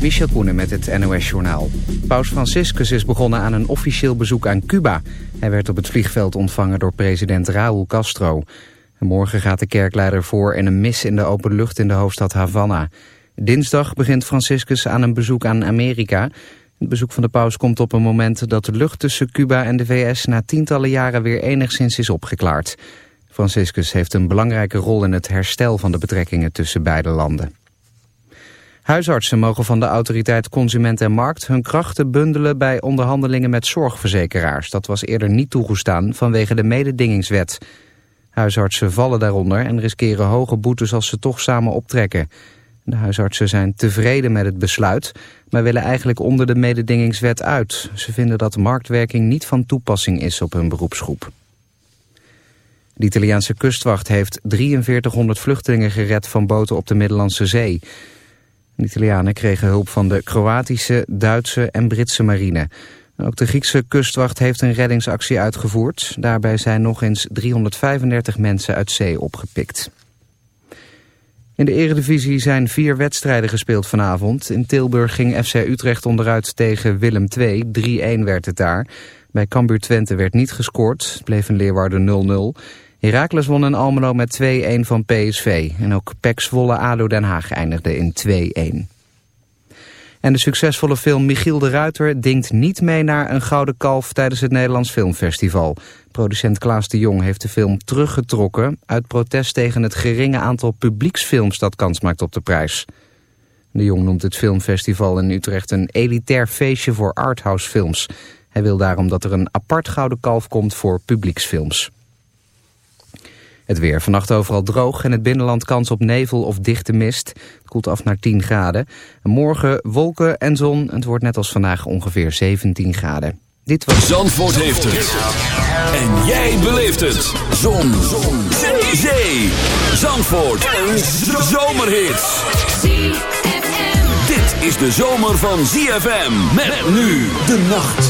Michel Koenen met het NOS-journaal. Paus Franciscus is begonnen aan een officieel bezoek aan Cuba. Hij werd op het vliegveld ontvangen door president Raúl Castro. morgen gaat de kerkleider voor in een mis in de open lucht in de hoofdstad Havana. Dinsdag begint Franciscus aan een bezoek aan Amerika. Het bezoek van de paus komt op een moment dat de lucht tussen Cuba en de VS... na tientallen jaren weer enigszins is opgeklaard. Franciscus heeft een belangrijke rol in het herstel van de betrekkingen tussen beide landen. Huisartsen mogen van de autoriteit Consument en Markt hun krachten bundelen bij onderhandelingen met zorgverzekeraars. Dat was eerder niet toegestaan vanwege de mededingingswet. Huisartsen vallen daaronder en riskeren hoge boetes als ze toch samen optrekken. De huisartsen zijn tevreden met het besluit, maar willen eigenlijk onder de mededingingswet uit. Ze vinden dat marktwerking niet van toepassing is op hun beroepsgroep. De Italiaanse kustwacht heeft 4300 vluchtelingen gered van boten op de Middellandse Zee. De Italianen kregen hulp van de Kroatische, Duitse en Britse marine. Ook de Griekse kustwacht heeft een reddingsactie uitgevoerd. Daarbij zijn nog eens 335 mensen uit zee opgepikt. In de eredivisie zijn vier wedstrijden gespeeld vanavond. In Tilburg ging FC Utrecht onderuit tegen Willem II. 3-1 werd het daar. Bij Cambuur Twente werd niet gescoord. Het bleef een Leeuwarden 0-0. Heracles won in Almelo met 2-1 van PSV. En ook PEC Zwolle ADO Den Haag eindigde in 2-1. En de succesvolle film Michiel de Ruiter dingt niet mee naar een gouden kalf tijdens het Nederlands Filmfestival. Producent Klaas de Jong heeft de film teruggetrokken uit protest tegen het geringe aantal publieksfilms dat kans maakt op de prijs. De Jong noemt het filmfestival in Utrecht een elitair feestje voor arthouse films. Hij wil daarom dat er een apart gouden kalf komt voor publieksfilms. Het weer vannacht overal droog en het binnenland kans op nevel of dichte mist. Het koelt af naar 10 graden. morgen wolken en zon. Het wordt net als vandaag ongeveer 17 graden. Dit was... Zandvoort heeft het. En jij beleeft het. Zon. zon. Zee. Zee. Zandvoort. Een zomerhit. Dit is de zomer van ZFM. Met nu de nacht.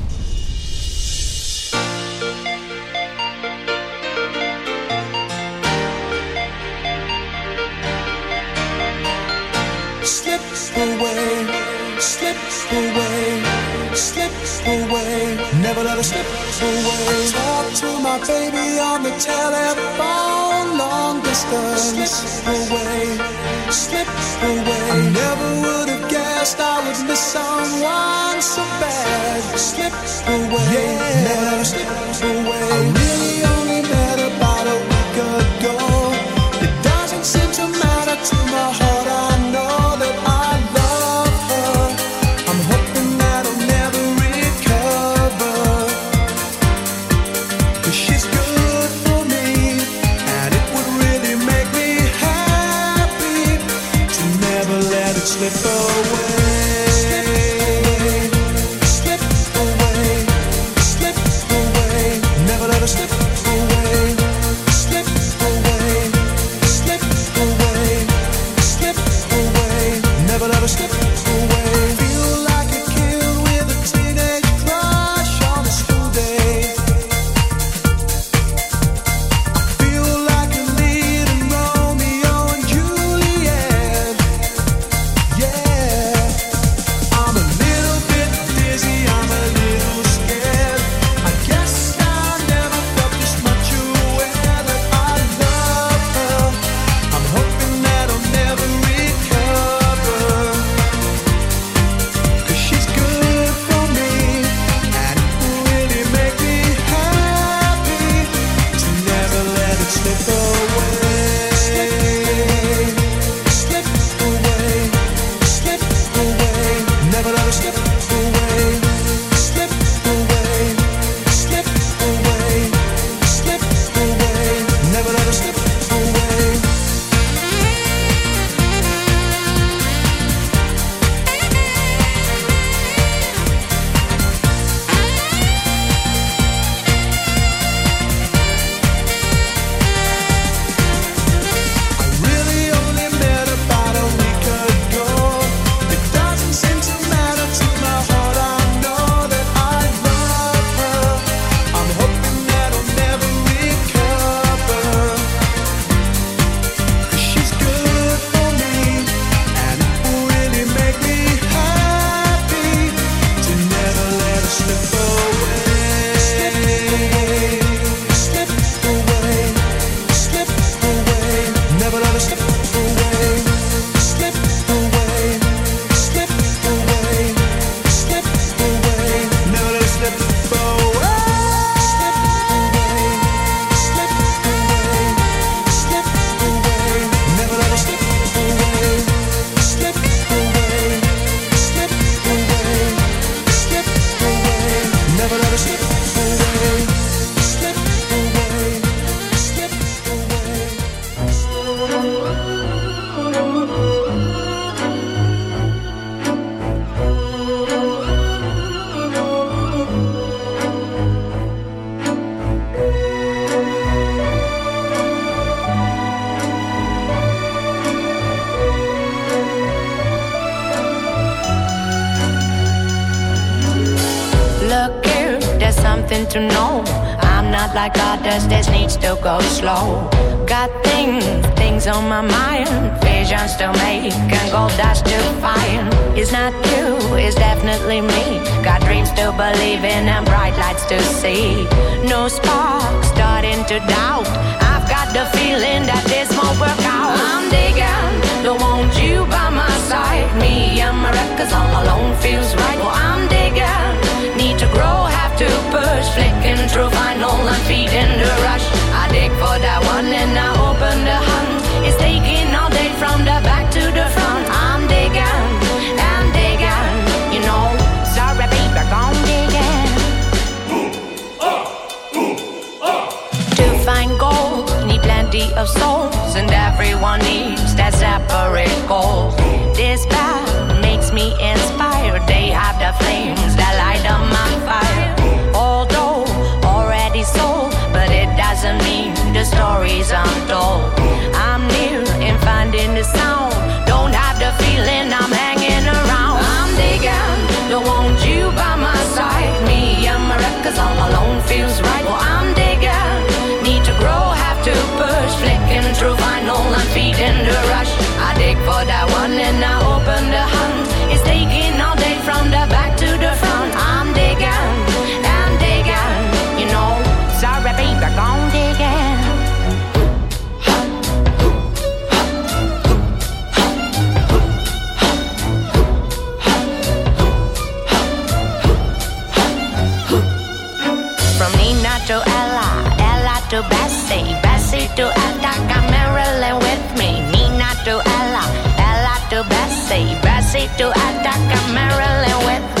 Tennessee to Attack Maryland with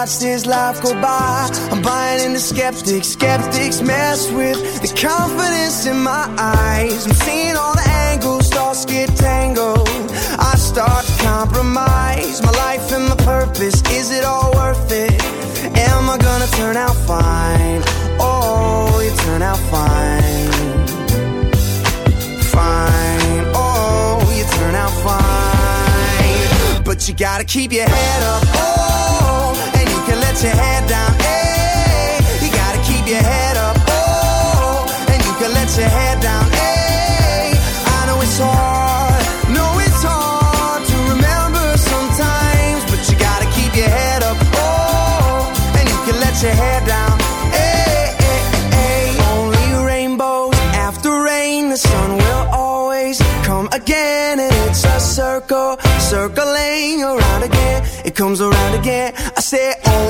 Watch this life go by. I'm buying into skeptics. Skeptics mess with the confidence in my eyes. I'm seeing all the angles, thoughts get tangled. I start to compromise my life and my purpose. Is it all worth it? Am I gonna turn out fine? Oh, you turn out fine fine. Oh, you turn out fine. But you gotta keep your head up. Oh, your head down. Hey, you gotta keep your head up. Oh, and you can let your head down. Hey, I know it's hard. No, it's hard to remember sometimes. But you gotta keep your head up. Oh, and you can let your head down. Hey, hey, hey. Only rainbows after rain. The sun will always come again. And it's a circle, circling around again. It comes around again. I say only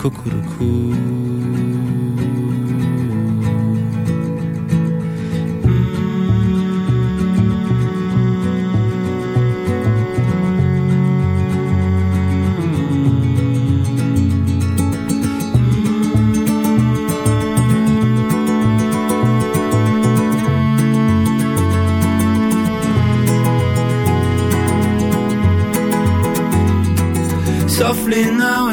Cuckoo-cuckoo. Softly now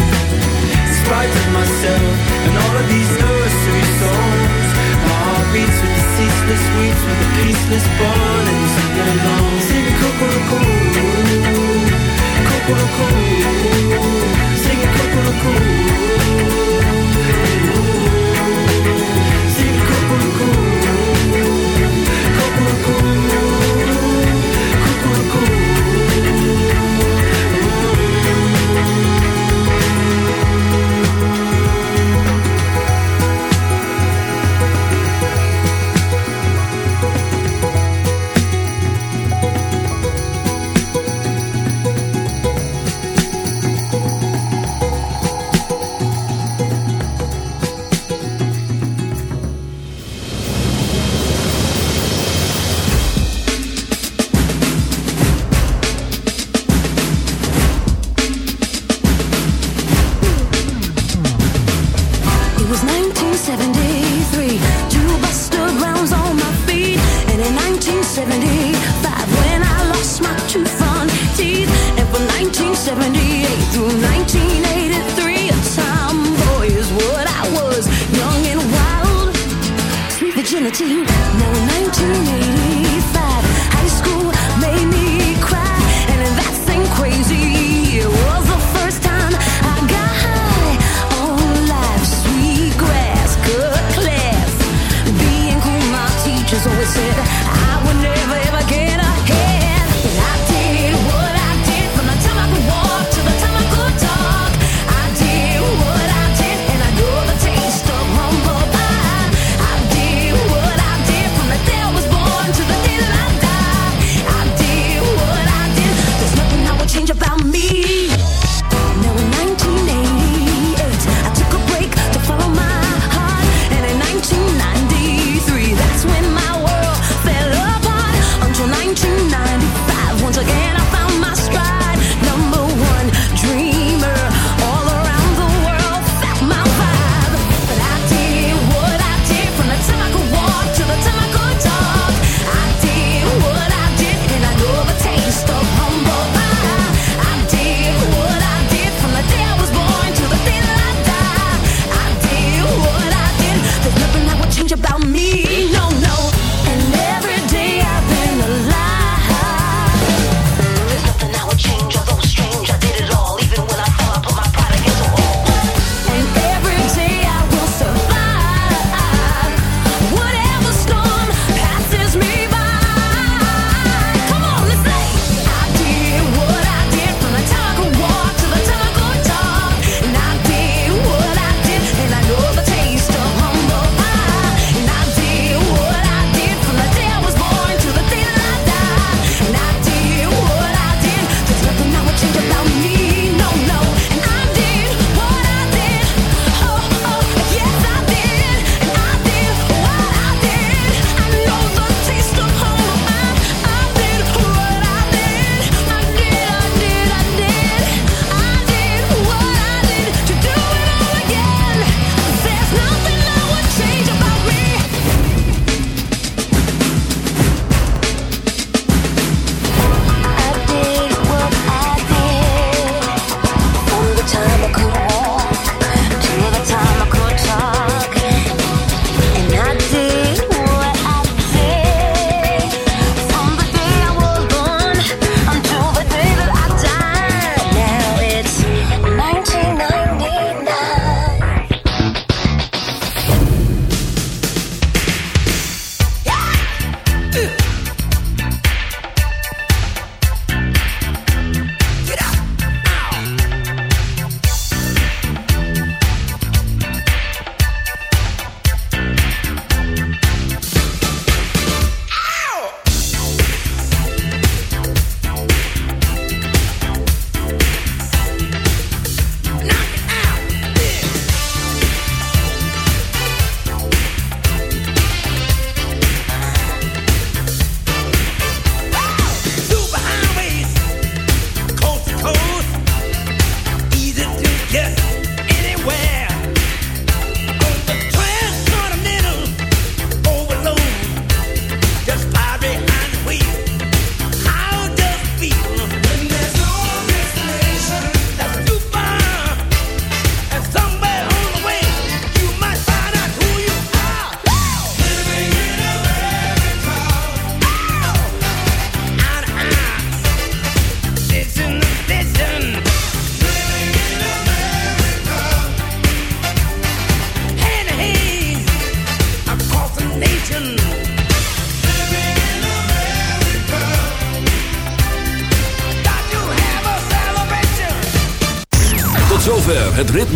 frighten myself And all of these nursery songs. My heart beats with the ceaseless weeds, With the peaceless burnings of singing along Sing Coco. Coco Coco.